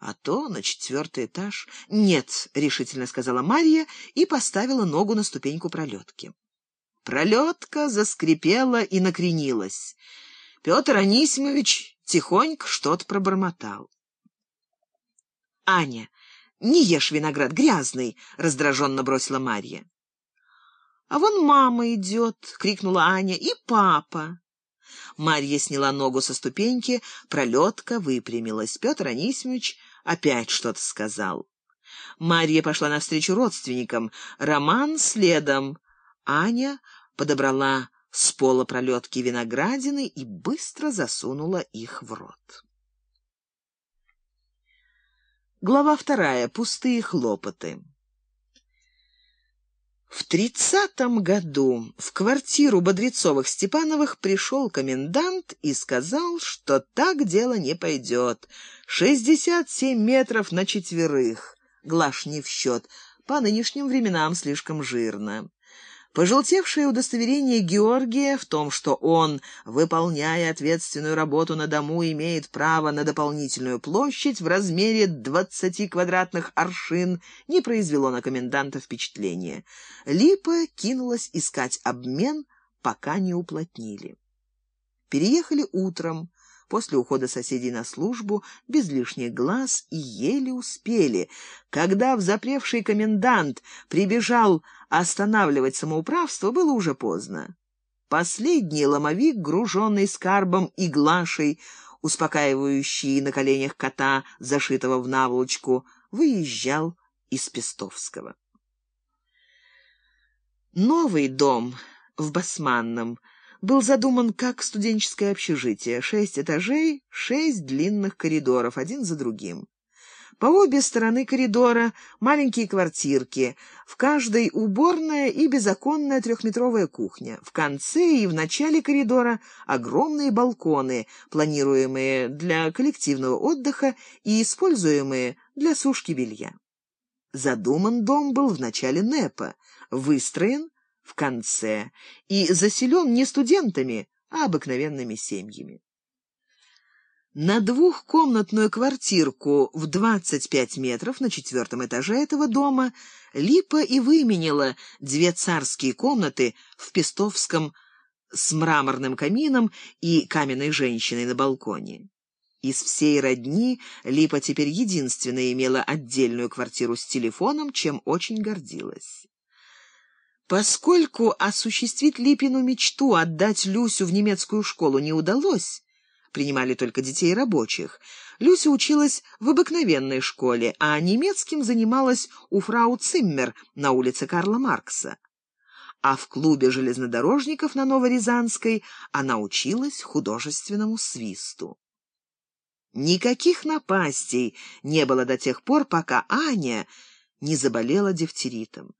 а то на четвертый этаж. «Нет», — решительно сказала Марья и поставила ногу на ступеньку пролетки. Пролетка заскрипела и накренилась. Петр Анисимович тихонько что-то пробормотал. «Аня, не ешь виноград, грязный!» — раздраженно бросила Марья. «А вон мама идет!» — крикнула Аня. «И папа!» Марья сняла ногу со ступеньки, пролетка выпрямилась. Петр Анисимович опять что-то сказал. Марья пошла навстречу родственникам, Роман следом. Аня подобрала с пола пролетки виноградины и быстро засунула их в рот. Глава вторая. Пустые хлопоты. В тридцатом году в квартиру Бодрецовых-Степановых пришел комендант и сказал, что так дело не пойдет. Шестьдесят семь метров на четверых. Глаш не в счет. По нынешним временам слишком жирно. Пожелтевшее удостоверение Георгия в том, что он, выполняя ответственную работу на дому, имеет право на дополнительную площадь в размере 20 квадратных аршин, не произвело на коменданта впечатления. Липа кинулась искать обмен, пока не уплотнили. Переехали утром после ухода соседей на службу, без лишних глаз, и еле успели. Когда взапревший комендант прибежал останавливать самоуправство, было уже поздно. Последний ломовик, груженный скарбом и глашей, успокаивающий на коленях кота, зашитого в наволочку, выезжал из Пестовского. Новый дом в Басманном — был задуман как студенческое общежитие. Шесть этажей, шесть длинных коридоров, один за другим. По обе стороны коридора маленькие квартирки, в каждой уборная и безоконная трехметровая кухня. В конце и в начале коридора огромные балконы, планируемые для коллективного отдыха и используемые для сушки белья. Задуман дом был в начале НЭПа, выстроен в конце и заселен не студентами, а обыкновенными семьями. На двухкомнатную квартирку в 25 метров на четвертом этаже этого дома Липа и выменила две царские комнаты в Пестовском с мраморным камином и каменной женщиной на балконе. Из всей родни Липа теперь единственная имела отдельную квартиру с телефоном, чем очень гордилась. Поскольку осуществить Липину мечту отдать Люсю в немецкую школу не удалось, принимали только детей рабочих, Люся училась в обыкновенной школе, а немецким занималась у фрау Циммер на улице Карла Маркса. А в клубе железнодорожников на Новорязанской она училась художественному свисту. Никаких напастей не было до тех пор, пока Аня не заболела дифтеритом.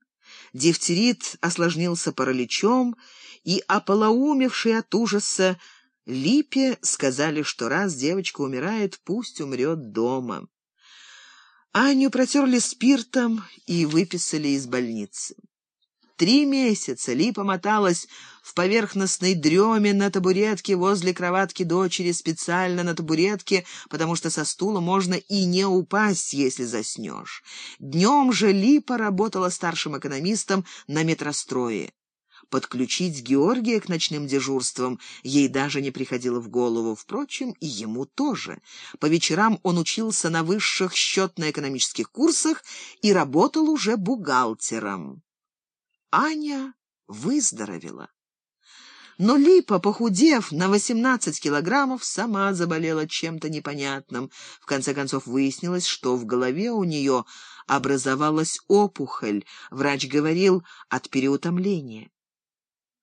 Дифтерит осложнился параличом, и ополоумевший от ужаса Липе сказали, что раз девочка умирает, пусть умрет дома. Аню протерли спиртом и выписали из больницы. Три месяца Липа моталась в поверхностной дреме на табуретке возле кроватки дочери, специально на табуретке, потому что со стула можно и не упасть, если заснешь. Днем же Липа работала старшим экономистом на метрострое. Подключить Георгия к ночным дежурствам ей даже не приходило в голову. Впрочем, и ему тоже. По вечерам он учился на высших счетно-экономических курсах и работал уже бухгалтером. Аня выздоровела. Но Липа, похудев на 18 килограммов, сама заболела чем-то непонятным. В конце концов выяснилось, что в голове у нее образовалась опухоль. Врач говорил от переутомления.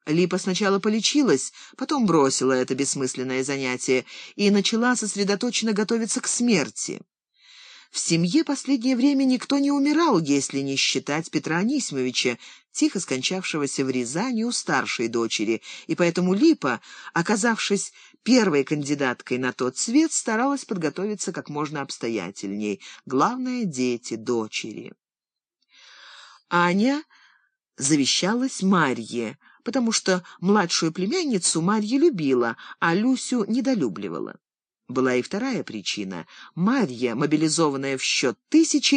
Липа сначала полечилась, потом бросила это бессмысленное занятие и начала сосредоточенно готовиться к смерти. В семье последнее время никто не умирал, если не считать Петра Анисимовича, тихо скончавшегося в Рязани у старшей дочери, и поэтому Липа, оказавшись первой кандидаткой на тот свет, старалась подготовиться как можно обстоятельней. Главное — дети, дочери. Аня завещалась Марье, потому что младшую племянницу Марья любила, а Люсю недолюбливала. Была и вторая причина. Марья, мобилизованная в счет тысячи,